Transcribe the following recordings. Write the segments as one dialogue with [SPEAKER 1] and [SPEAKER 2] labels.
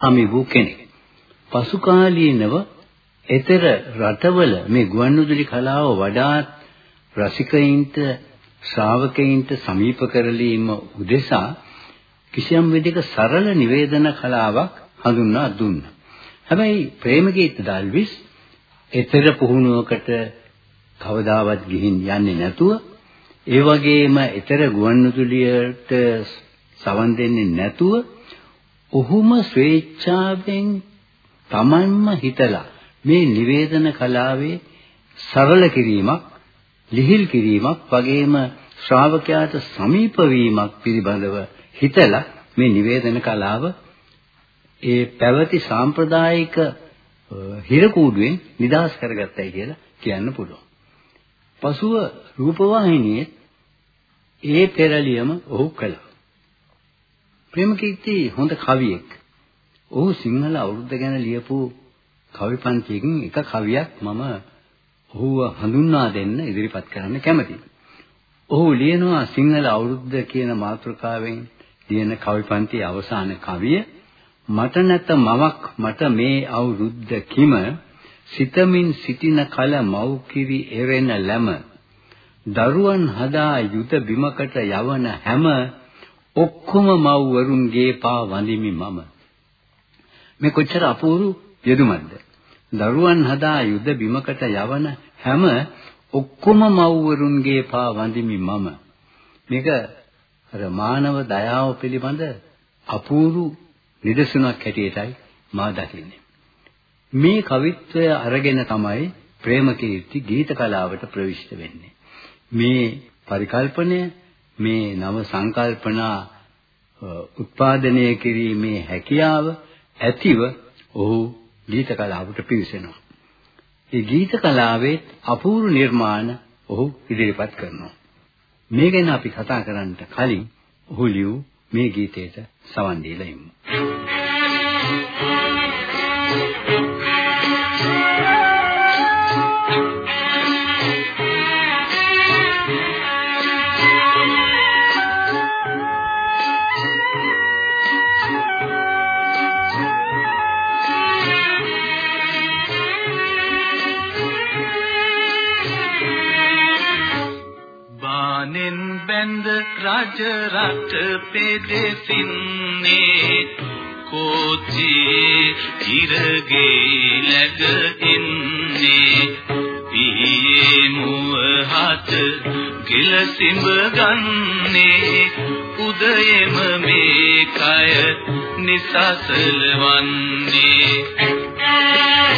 [SPEAKER 1] අමි වූ කෙනෙක්. පසු කාලීනව ඊතර රටවල මේ ගුවන්විදුලි කලාව වඩාත් රසිකයින්ට ශ්‍රාවකයින්ට සමීප කරලීම උදෙසා කිසියම් විදිහක සරල නිවේදන කලාවක් හඳුන්වා දුන්නා. හැබැයි ප්‍රේමගීත දල්විස් ඊතර පුහුණුවකට කවදාවත් ගිහින් යන්නේ නැතුව ඒ වගේම ඊතර ගුවන්විදුලියට සවන් දෙන්නේ නැතුව ඔහුම ස්වේච්ඡාවෙන් Tamanම හිතලා මේ නිවේදන කලාවේ සරල කිරීමක්, ලිහිල් කිරීමක් වගේම ශ්‍රාවකයාට සමීප වීමක් පිළිබඳව හිතලා මේ නිවේදන කලාව ඒ පැවති සාම්ප්‍රදායික හිරකූඩුවෙන් නිදහස් කරගත්තයි කියලා කියන්න පුළුවන්. පසුව රූපවාහිනියේ ඒ පෙරලියම ඔහු කළා. ප්‍රේමකීර්ති හොඳ කවියෙක්. ඔහු සිංහල අවුරුද්ද ගැන ලියපු කවි පන්තියකින් එක කවියක් මම ඔහුව හඳුන්වා දෙන්න ඉදිරිපත් කරන්න කැමතියි. ඔහු ලියනවා සිංහල අවුරුද්ද කියන මාතෘකාවෙන් ලියන කවි පන්තියේ අවසාන කවිය මට නැත මවක් මට මේ අවුරුද්ද කිම සිතමින් සිටින කල මව් කිරි එරෙන ලැම දරුවන් හදා යුත බිමකට යවන හැම ඔක්කොම මව්වරුන්ගේ පා වඳිමි මම. මේ කොච්චර අපූර්ව යෙදුමක්ද? දරුවන් හදා යුද බිමකට යවන හැම ඔක්කොම මව්වරුන්ගේ පා වඳිමි මම. මේක අර මානව දයාව පිළිබඳ අපූර්ව නිදසුනක් හැටියටයි මා දකින්නේ. මේ කවිත්වය අරගෙන තමයි ප්‍රේමකීර්ති ගීත කලාවට ප්‍රවිෂ්ඨ වෙන්නේ. මේ පරිකල්පනය මේ නව සංකල්පනා උත්පාදනය කිරීමේ හැකියාව ඇතිව ඔහු ගීත කලාවට පිවිසෙනවා. ඒ ගීත කලාවේ අපූර්ව නිර්මාණ ඔහු ඉදිරිපත් කරනවා. මේ ගැන අපි කතා කරන්නට කලින් ඔහු ලියූ මේ ගීතයට සවන් දීලා ඉමු.
[SPEAKER 2] රජ රට පෙදෙසින්නේ කෝචියේ ඉරගේ läග ඉන්නේ. පියේ මුව හත කිලසිඹ ගන්නේ. උදයෙම මේ කය නිසසල වන්නේ. දනට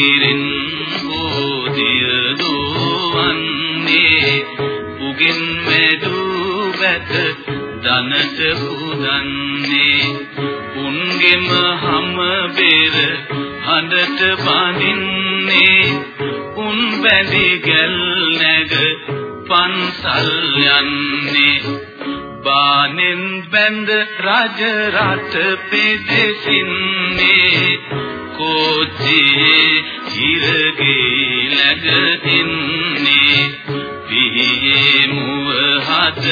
[SPEAKER 2] ඇගේ කිරින් බෝධිය දෝවන්නේ. උගින් මෙදු වැත දනට උදන්නේ උන්ගෙම හැම බෙර හඬට බඳින්නේ. උන් බැඳි ගැල් නැග පන්සල් යන්නේ. බානෙන් බැඳ රජ රට පෙදෙසින්නේ. කෝච්චියේ හිරගේ läග ඉන්නේ පිහියේ මුව හද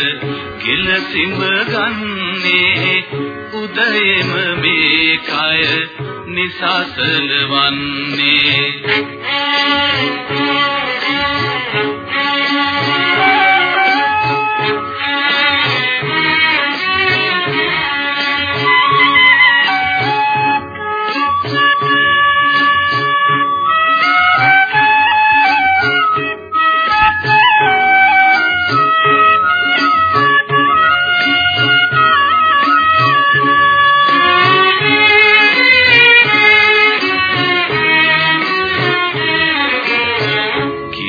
[SPEAKER 2] කිලසිඹ ගන්නේ. උදයෙම මේ කය නිසසල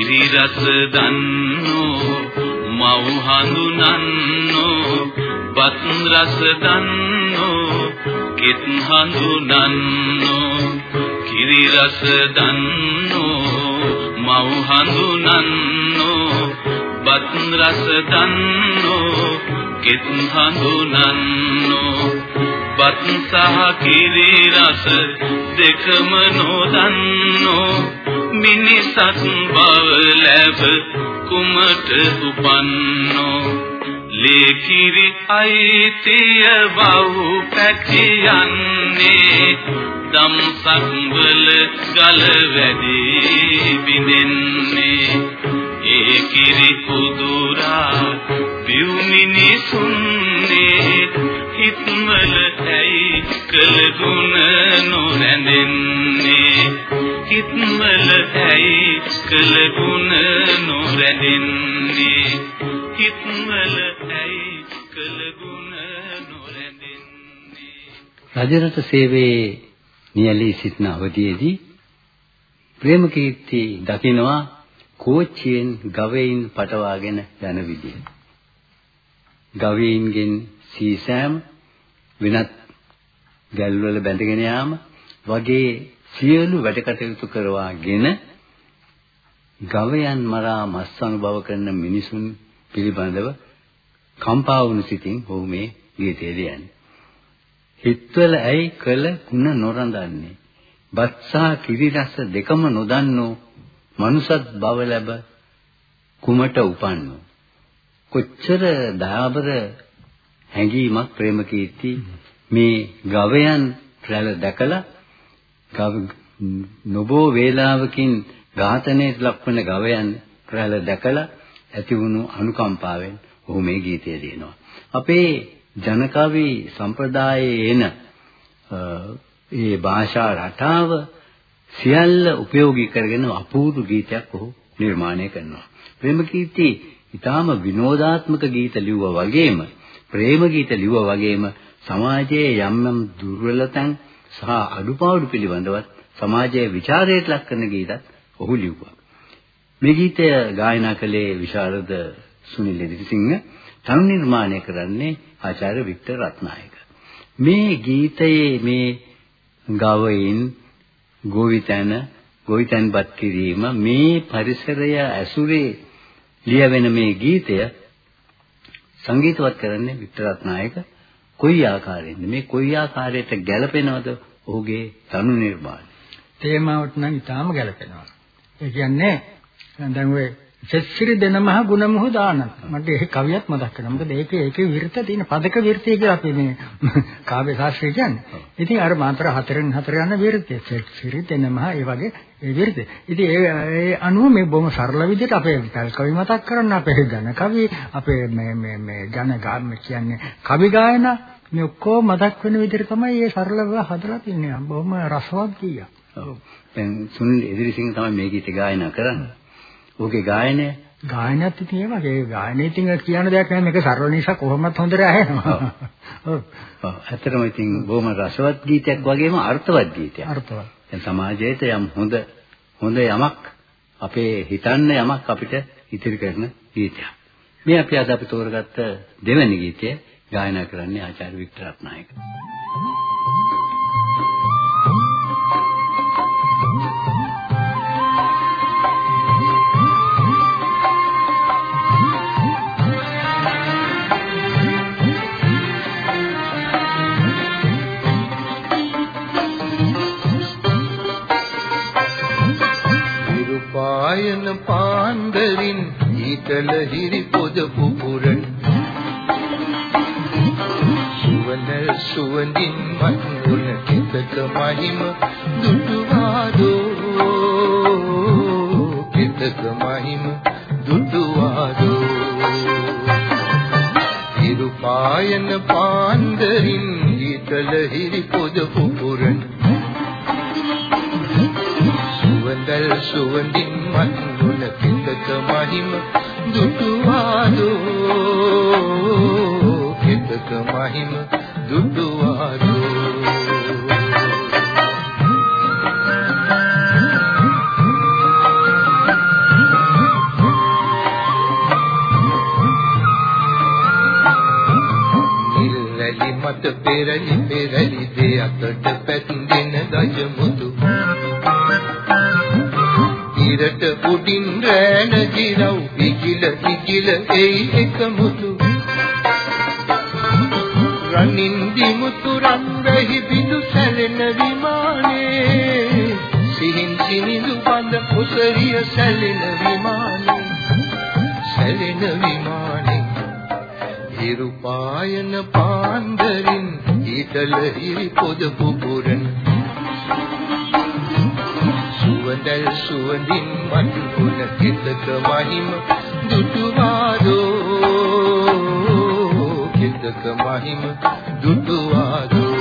[SPEAKER 2] වන්නේ රස දන්නෝ මව් හඳුනන්නෝ බත් රස දන්නෝ කෙත් හඳුනන්නෝ කිරි රස දන්නෝ මව් හඳුනන්නෝ බත් රස දන්නෝ කෙත් හඳුනන්නෝ. බත් සහ කිරි රස දෙකම නොදන්නෝ. මිනිසත් බව ලැබ කුමට උපන්නෝ? ලේකිරි අයිතිය බහු පැකියන්නේ දම්සක් වල ගල වැඩි බිඳෙන්නේ. ඒ කිරි පුදුරා පියු මිනිසුන්නේ හිත්වල ඇයි කළ ගුණ නොරැඳෙන්නේ? හිත්වල ඇයි කළ ගුණ නොරැඳෙන්නේ හිත්වල ඇයි කළ ගුණ නොරැඳෙන්නේ
[SPEAKER 1] රජරට සේවයේ නියැලී සිටින අවධියේදී ප්‍රේමකීර්ති දකිනවා කෝච්චියෙන් ගවයින් පටවාගෙන යන විදිය. ගවයින්ගෙන් සීසෑම වෙනත් ගැල්වල බැඳගෙන යාම වගේ සියලු වැඩ කටයුතු කරවාගෙන ගවයන් මරා මස් අනුභව කරන මිනිසුන් පිළිබඳව කම්පා වුණු සිතින් ඔහු මේ ගීතය ලියන්නේ. හිත්වල ඇයි කළ ಗುಣ නොරඳන්නේ? බත්සා කිරි රස දෙකම නොදන්නෝ මනුසත් භව ලැබ කුමට උපන්නෝ කොච්චර දයාබර හැඟීමක් ප්‍රේමකීර්ති මේ ගවයන් රැළ දැකලා ගව නොබෝ වේලාවකින් ඝාතනයට ලක්වන ගවයන් රැළ දැකලා ඇති වුණු අනුකම්පාවෙන් ඔහු මේ ගීතය ලියනවා. අපේ ජනකවි සම්ප්‍රදායේ එන ඒ භාෂා රටාව සියල්ල උපයෝගී කරගෙන අපූර්ව ගීතයක් ඔහු නිර්මාණය කරනවා. ප්‍රේමකීර්ති ඊටාම විනෝදාත්මක ගීත ලිව්වා වගේම ප්‍රේම ගීත ලිව්වා වගේම සමාජයේ යම් යම් දුර්වලතන් සහ අඩුපාඩු පිළිබඳවත් සමාජයේ ਵਿਚාරයට ලක් කරන ගීතත් ඔහු ලිව්වා. මේ ගීතය ගායනා කළේ විශාරද සුනිල් එදිරිසිංහ තනු නිර්මාණය කරන්නේ ආචාර්ය වික්ටර් රත්නායක. මේ ගීතයේ මේ ගවයින් ගෝවිතැන ගෝවිතැන්පත් කිරීම මේ පරිසරය ඇසුරේ ලියවෙන මේ ගීතය සංගීතවත් කරන්නේ වික්ටර් රත්නායක. කොයි ආකාරයෙන්ද? මේ කොයි ආකාරයට ගැලපෙනවද ඔහුගේ තනු නිර්මාණය?
[SPEAKER 3] තේමාවට නම් ඊටාම ගැලපෙනවා ඒ කියන්නේ දැන් ඔය සෙස්සිරි දෙන මහ ගුණමොහ දාන. මට ඒ කවියත් මතක් වෙනවා. මොකද ඒකේ ඒකේ විර්ත තියෙන පදක විර්තය කියලා අපි මේ කාව්‍ය ශාස්ත්‍රය කියන්නේ. ඉතින් අර මාත්‍ර හතරෙන් හතර යන විර්තය. සෙස්සිරි දෙන මහ ඒ වගේ ඒ විර්තය. ඉතින් ඒ ඒ අනුව මේ බොහොම සරල විදිහට අපේ පැල් කවි මතක් කරන්න අපේ ජන කවි අපේ මේ මේ මේ ජන ගාම කියන්නේ කවි ගායනා මේ ඔක්කොම මතක් වෙන විදිහට තමයි මේ සරලව හදලා තින්නේ. බොහොම රසවත් කීයක්.
[SPEAKER 1] ඔව් දැන් සුනිල් එදිරිසිංහ තමයි මේ ගීත ගායනා කරන්නේ ඔහුගේ ගායනය
[SPEAKER 3] ගායනයත් ඉතින් ඒ වගේ ගායනයේ ඉතින් කියන දෙයක් නෑ මේක සරල නිසා කොහොමත් හොඳට ඇහෙනවා.
[SPEAKER 1] ඔව්. ඇත්තටම ඉතින් බොහොම රසවත් ගීතයක් වගේම අර්ථවත් ගීතයක්.
[SPEAKER 3] අර්ථවත්.
[SPEAKER 1] දැන් සමාජයට යම් හොඳ හොඳ යමක් අපේ හිතන්න යමක් අපිට ඉතිරි කරන ගීතයක්. මේ අපි අද අපි තෝරගත්ත දෙවැනි ගීතය ගායනා කරන්නේ ආචාර්ය වික්ටර් රත්නායක.
[SPEAKER 4] පායන පාන්දරින් ඊතල හිරි පොද පුපුරන සුවඳ සුවඳින් මන්දුන කිතක මහිම දුටුවාදෝ. කිතක මහිම දුටුවාදෝ. හිරු පායන පාන්දරින් ඊතල හිරි පොද පුපුරන සුවඳින් මන්දුල පිටක මහිම දුටුවාදෝ. පිටක මහිම දුටුවාදෝ. මත පෙරලි පෙරලි දේ අතට පැතිදෙන ගජ මුතු ඉරට උඩින් රැන ගිරව් ඉගිල ඉගිල එයි එකමුතු රනින් දිමුතු රන් වෙහි බිඳු සැලෙන විමානේ. සිහින් සිනිඳු බඳ කුසරිය සැලෙන විමානේ. සැලෙන විමානේ. හිරු පායන පාන්දරින් ඊතල හිරි පොද පුපුරන සුවඳල් සුවඳින් මතු කුණ කිතක මහිම දුටුවාදෝ. කිතක මහිම දුටුවාදෝ.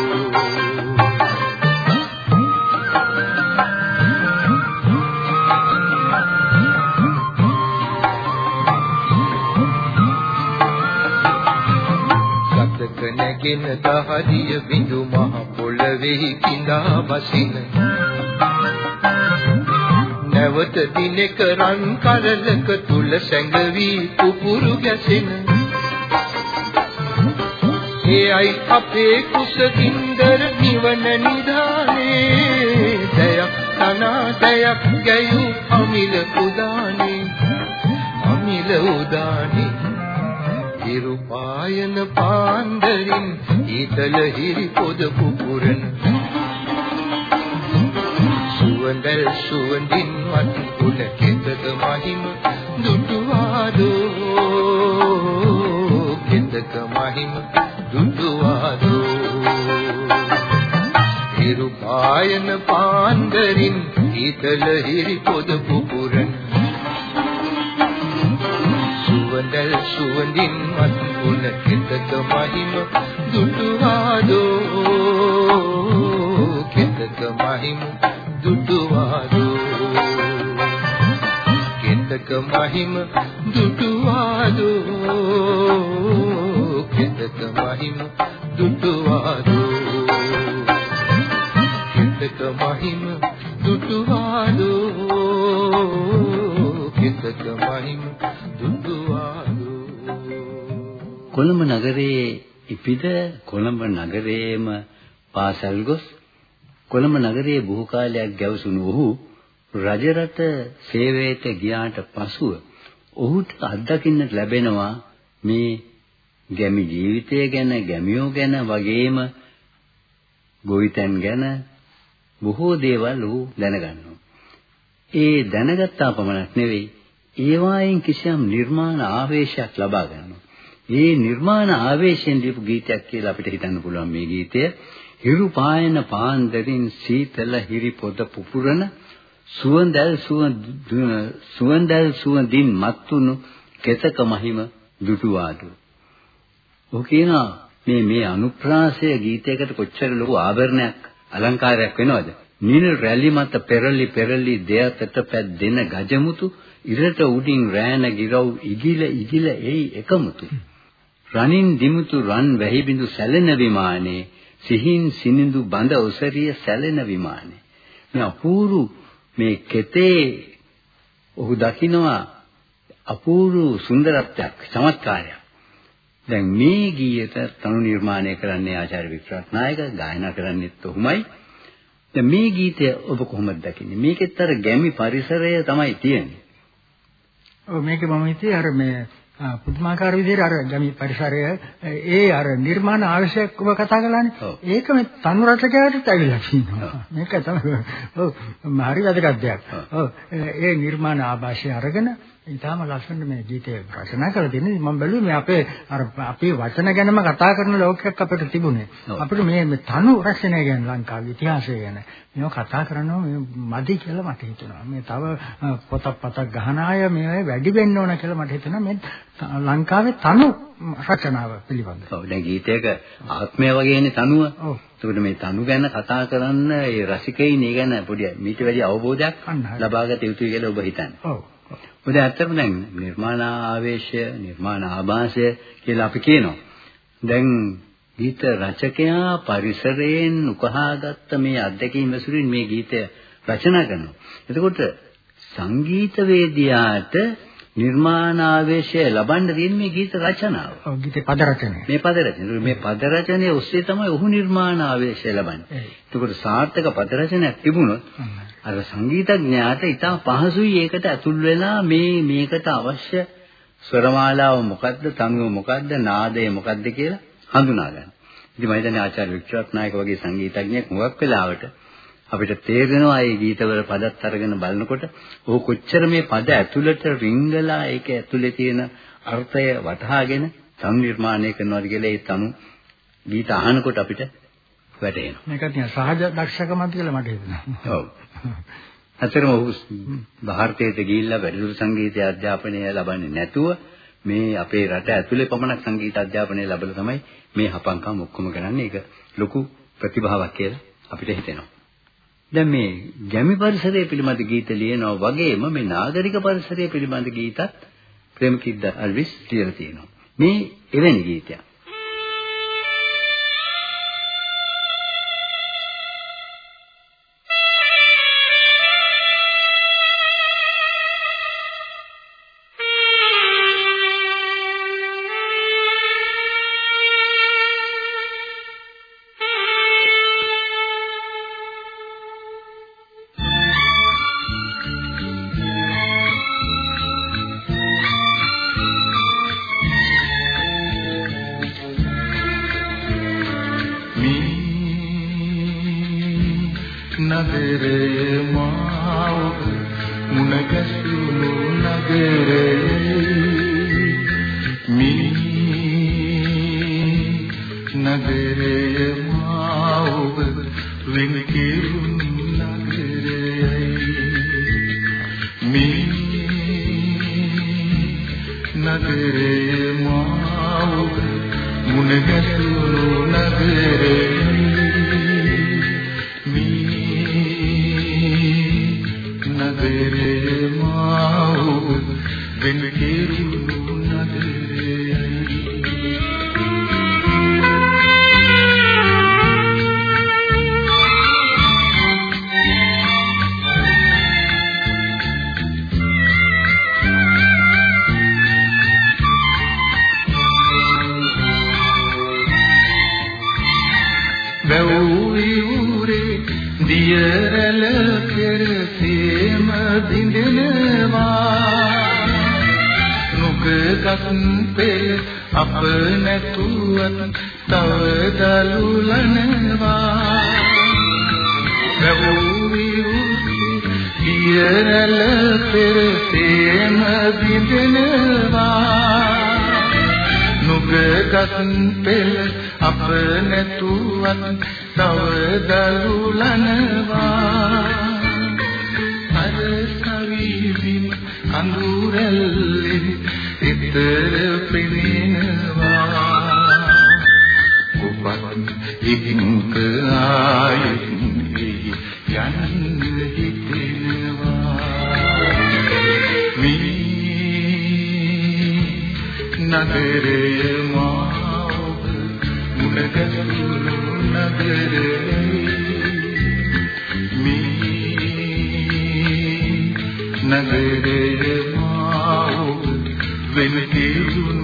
[SPEAKER 4] සතක නැගෙන දහදිය බිඳු මහ පොළවෙහි කිඳා බසින නැවත දිනක රන් කරලක තුල සැඟවි පුපුරු ගැසෙන. එයයි අපේ කුසගින්දර නිවන නිදානේ දයක් තනා දයක් ගැයූ අමිල උදානේ. අමිල උදානේ. හිරු පායන පාන්දරින් ඊතල හිරි පොද පුපුරන සුවඳල් සුවඳින් වත් කුණ කෙතක මහිම දුටුවාදෝ? කෙතක මහිම දුටුවාදෝ? හිරු පායන පාන්දරින් ඊතල හිරි පොද පුපුරන සුවඳල් සුවඳින් වත් කුණ කෙතක මහිම දුටුවාදෝ? කෙතක මහිම මහිම දුටුවාදෝ. කෙතක මහිම දුටුවාදෝ. කෙතක මහිම දුටුවාදෝ. කෙතක මහිම දුටුවාදෝ.
[SPEAKER 1] කොළඹ නගරයේ ඉපිද කොළඹ නගරයේම පාසල් ගොස් කොළඹ නගරයේ බොහෝ කාලයක් ගැවසුණු ඔහු රජරට සේවයට ගියාට පසුව ඔහුට අත්දකින්නට ලැබෙනවා මේ ගැමි ජීවිතය ගැන ගැමියෝ ගැන වගේම ගොවිතැන් ගැන බොහෝ දේවල් ඔහු දැනගන්නවා. ඒ දැනගත්තා පමණක් නෙවෙයි ඒවායින් කිසියම් නිර්මාණ ආවේශයක් ලබා ගන්නවා. මේ නිර්මාණ ආවේශයෙන් දීපු ගීතයක් කියලා අපිට හිතන්න පුළුවන් මේ ගීතය. හිරු පායන පාන්දරින් සීතල හිරි පොද පුපුරන සුවඳල් සුවඳල් සුවඳින් මත්තුණු කෙතක මහිම දුටුවාදු. ඔහු කියනවා මේ මේ අනුප්‍රාසය ගීතයකට කොච්චර ලොකු ආභරණයක් අලංකාරයක් වෙනවද? නිල රැලි මත පෙරලි පෙරලි දෙයතට පැද්දෙන ගජමුතු ඉරට උඩින් රෑන ගිරව් ඉගිල ඉගිල එයි එකමුතු. රනින් දිමුතු රන් වැහි බිඳු සැලෙන විමානේ සිහින් සිනිඳු බඳ ඔසරිය සැලෙන විමානේ. මේ අපූරු මේ කෙතේ ඔහු දකිනවා අපූරු සුන්දරත්වයක් චමත්කාරයක්. දැන් මේ ගීයට තනු නිර්මාණය කරන්නේ ආචාර්ය වික්‍රත්නායක ගායනා කරන්නේත් ඔහුමයි. දැන් මේ ගීතය ඔබ කොහොමද දකින්නේ? මේකෙත් අර ගැමි පරිසරය තමයි තියෙන්නේ.
[SPEAKER 3] ඔව් මේක මම හිතේ අර මේ පුදුමාකාර විදිහට අර ගැමි පරිසරය ඒ අර නිර්මාණ අවශ්‍යක ඔබ කතා කළානේ. ඒක මේ තනු රචකයාට ඇවිල්ලා තියෙනවා. මේක තමයි ඔව් හරි වැදගත් දෙයක්. ඔව් ඒ නිර්මාණ ආభాෂය අරගෙන ඊටාම ලස්සන මේ ගීතය රචනා කරලා තියෙනවා. මම බැලුවේ මේ අපේ අර අපේ වචන ගැනම කතා කරන ලෝකයක් අපිට තිබුණේ. අපිට මේ තනු රචනය ගැන ලංකාවේ ඉතිහාසය ගැන මේව කතා කරනවා මේ මදි කියලා මට හිතෙනවා. මේ තව පොතක් පතක් ගහන අය මේ වැඩි වෙන්න ඕන කියලා මට හිතෙනවා. මේ ලංකාවේ තනු රචනාව පිළිබඳව.
[SPEAKER 1] ඔව් දැන් ගීතයක ආත්මය වගේනේ තනුව. ඔව්. ඒකට මේ තනු ගැන කතා කරන්න ඒ රසිකයින් ඒ ගැන පොඩි මීට වැඩි අවබෝධයක් ලබාගත යුතුයි කියලා ඔබ හිතන්නේ.
[SPEAKER 3] ඔව්.
[SPEAKER 1] මොකද ඇත්තටම දැන් නිර්මාණ ආවේශය, නිර්මාණ ආభాසය කියලා අපි කියනවා. දැන් ගීත රචකයා පරිසරයෙන් උකහාගත්ත මේ අත්දැකීම් ඇසුරින් මේ ගීතය රචනා කරනවා. එතකොට සංගීතවේදියාට නිර්මාණාවේශය ලබන්න තියෙන මේ ගීත රචනාව.
[SPEAKER 3] ඔව් ගීතේ පද රචනය.
[SPEAKER 1] මේ පද රචනය. මේ පද රචනයේ ඔස්සේ තමයි ඔහු නිර්මාණාවේශය ලබන්නේ. එතකොට සාර්ථක පද රචනයක් තිබුණොත් අර සංගීතඥයාට ඉතා පහසුයි ඒකට ඇතුල් වෙලා මේ මේකට අවශ්‍ය ස්වරමාලාව මොකද්ද, තනුව මොකද්ද, නාදය මොකද්ද කියලා හඳුනා ගන්න. ඉතින් මම හිතන්නේ ආචාර්ය වික්‍රත් නායක වගේ සංගීතඥයෙක් මුවක් වෙලාවට අපිට තේරෙනවා මේ ගීතවල පදත් අරගෙන බලනකොට ਉਹ කොච්චර මේ පද ඇතුළට රිංගලා ඒක ඇතුළේ තියෙන අර්ථය වටහාගෙන සංනිර්මාණය කරනවාද කියලා ඒ තනු ගීත අහනකොට අපිට වැටහෙනවා.
[SPEAKER 3] මේක නිකන් සහජ දක්ෂකමක් කියලා මට හිතෙනවා.
[SPEAKER 1] ඔව්. අතරම ඔහු ಭಾರತයට ගිහිල්ලා වැඩිදුර සංගීත අධ්‍යාපනය ලබන්නේ නැතුව මේ අපේ රට ඇතුලේ පමණක් සංගීත අධ්‍යාපනය ලැබලා තමයි මේ හපංකම් ඔක්කොම කරන්නේ. ඒක ලොකු ප්‍රතිභාවක් කියලා අපිට හිතෙනවා. දැන් මේ ගැමි පරිසරය පිළිබඳ ගීත ලියනවා වගේම මේ නාගරික පරිසරය පිළිබඳ ගීතත් ප්‍රේමකිද්ද අල්විස් ලියලා තියෙනවා. මේ එවැනි ගීතයක්.
[SPEAKER 5] වැව්විවුරේ දියරල කෙරසීම බිඳෙනවා නුගගත් පෙළ අප නැතුවත් තව දලුලනවා. වැව්විවුරේ දියරල කෙරසීම බිඳෙනවා නුගගත් පෙළ අප නැතුවත් තව දලුලනවා අර කවිවිම කඳුරැල්ලේ ඉතර පෙනෙනවා. ඔබත් ඉහිංක ආයෙත් යන්න හිතෙනවා. මේ නගරේ මාව මුණගැසුණු නගරේ මේ නගරේ මාව වෙන කිරුණු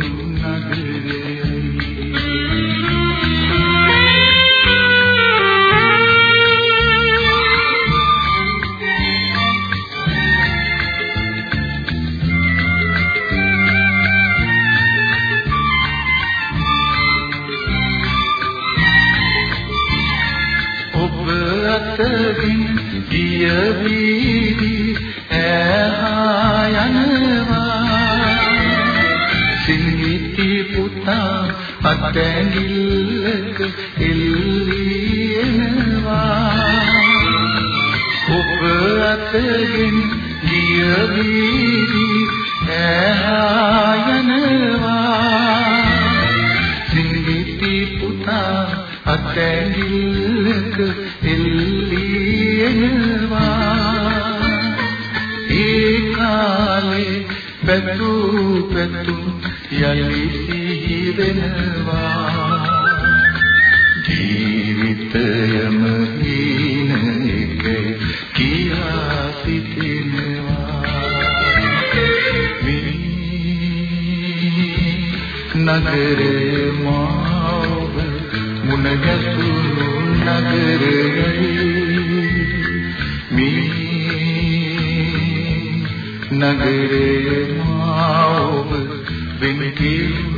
[SPEAKER 5] ගිය වීදි ඈහා යනවා සිංහිති පුතා අතැඟිල්ලක එල්ලියනවා. ඔබ අතරින් ගිය වීදි ඈහා යනවා සිංහිති පුතා අතැඟිල්ලක එල්ලියනවා නාලේ පැතු පැතු යලි සිහි වෙනවා ජීවිතයම හීන එක කියා සිටිනවා.
[SPEAKER 4] නගරේ මාව මුණගැසුණු නගරේ නගරේ මාව වෙන නගරයයි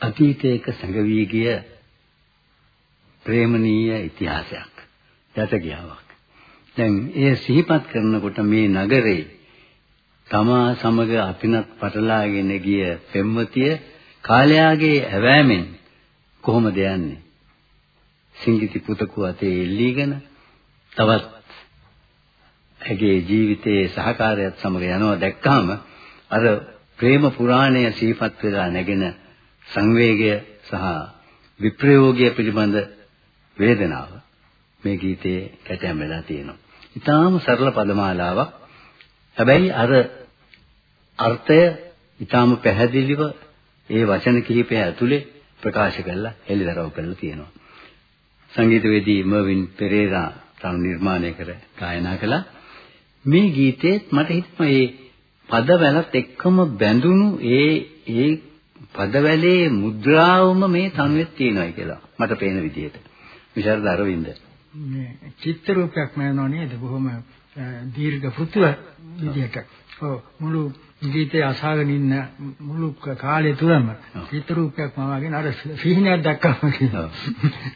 [SPEAKER 1] අතීතයක සැඟවී ගිය ප්‍රේමණීය ඉතිහාසයක් යටගියාවක්. දැන් එය සිහිපත් කරනකොට මේ නගරේ තමා සමග අපිනත් පටලාගෙන ගිය පෙම්වතිය කාලයාගේ ඇවෑමෙන් කොහොමද යන්නේ? සිංගිති පුතකු අතේ එල්ලීගෙන තවත් ඇගේ ජීවිතයේ සහකාරයත් සමග යනවා දැක්කාම අර ප්‍රේම පුරාණය සිහිපත් වෙලා නැගෙන සංවේගය සහ විප්‍රයෝගය පිළිබඳ වේදනාව මේ ගීතයේ කැටයම් වෙලා තියෙනවා. ඊටාම සරල පදමාලාවක්. හැබැයි අර අර්ථය ඊටාම පැහැදිලිව ඒ වචන කිහිපය ඇතුලේ ප්‍රකාශ කරලා එළිදරව් කරලා තියෙනවා. සංගීතවේදී මර්වින් පෙරේරා තම නිර්මාණය කර ගායනා කළා. මේ ගීතේත් මට හිතෙනවා මේ පදවලත් එක්කම බැඳුණු ඒ ඒ පදවැලේ මුද්‍රාවම මේ තනුවෙත් තියෙනවා කියලා මට පේන විදිහට. විශාරද අරවින්ද.
[SPEAKER 3] මේ චිත්‍ර රූපයක් මනෝ නේද? බොහොම දීර්ඝ පෘතුව විදිහට. ඔව් මුළු ගීතය අසාගෙන ඉන්න මුළු කාලය තුලම චිත්‍ර රූපයක් මවාගෙන අර සිහිනයක් දැක්කම කියනවා.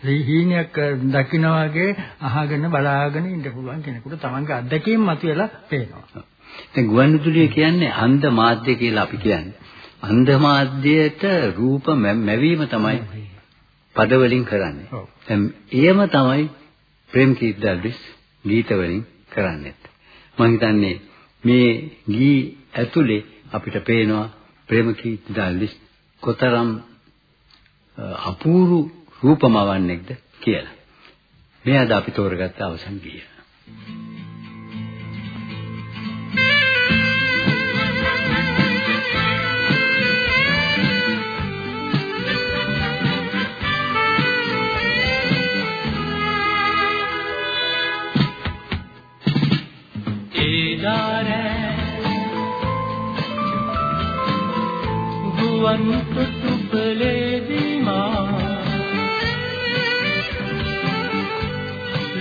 [SPEAKER 3] සිහිනයක් දකින්න වගේ අහගෙන බලාගෙන ඉන්න පුළුවන් කෙනෙකුට තමන්ගේ අත්දැකීම් මතුවලා පේනවා.
[SPEAKER 1] දැන් ගුවන්විදුලිය කියන්නේ අන්ධ මාධ්‍ය කියලා අපි කියන්නේ. අන්ධ මාධ්‍යයට රූප මැවීම තමයි පද වලින් කරන්නේ. දැන් එයම තමයි ප්‍රේම් කීත් දල්විස් ගීත වලින් කරන්නේ. මම හිතන්නේ මේ ගී ඇතුලේ අපිට පේනවා ප්‍රේම කීත් දල්විස් කොතරම් අපූර්ව රූපමවන්නේක්ද කියලා. මේ අද අපි තෝරගත්ත අවසන් ගීය. Thank you.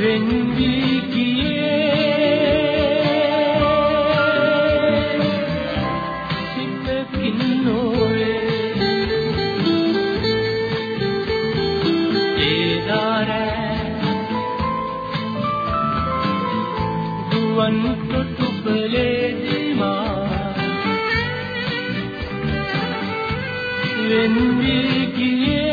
[SPEAKER 6] වෙන්වි ගියේ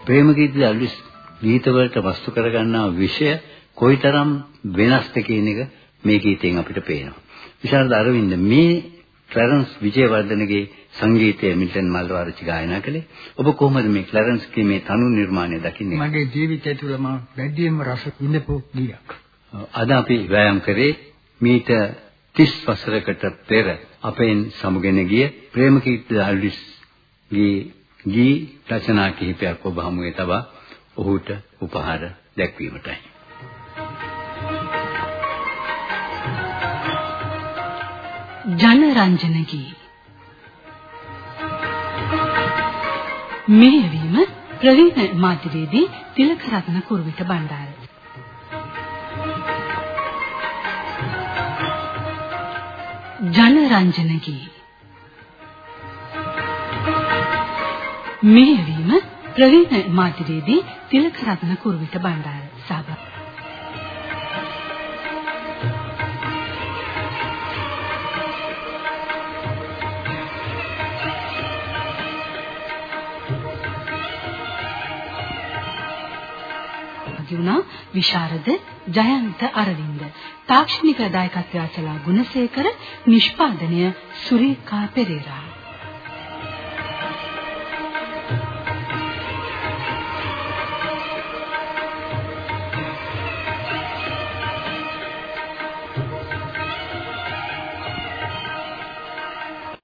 [SPEAKER 1] ප්‍රේමගීත අලුස් ගීතවලට වස්තු කරගන්නා විෂය කොයිතරම් වෙනස්ද කියන එක මේ ගීතයෙන් අපිට පේනවා. විශාරද අරවින්ද මේ ක්ලරන්ස් විජේවර්ධනගේ සංගීතය මිල්ටන් මල්වාරච්චි ගායනා කළේ. ඔබ කොහොමද මේ ක්ලරන්ස්ගේ මේ තනු නිර්මාණය දකින්නේ?
[SPEAKER 3] මගේ ජීවිතය තුළ මම වැඩියෙන්ම රස විඳපු ගීයක්.
[SPEAKER 1] අද අපි වෑයම් කරේ මීට 30 වසරකට පෙර අපෙන් සමුගෙන ගිය ප්‍රේමකීර්ති අල්විස් ගේ ගී රචනා කිහිපයක් ඔබ හමුවේ තබා ඔහුට උපහාර දැක්වීමටයි.
[SPEAKER 7] ජනරංජනගී මෙහෙයවීම ප්‍රවීණ මාධ්‍යවේදී තිලකරත්න කුරුවිට බණ්ඩාර ජනරංජනගී මෙහෙයවීම ප්‍රවීණ මාධ්‍යවේදී තිලකරත්න කුරුවිට බණ්ඩාර සහභාගී වුණා විශාරද ජයන්ත අරවින්ද. තාක්ෂණික දායකත්වය අචලා ගුණසේකර නිෂ්පාදනය සුරේකා පෙරේරා.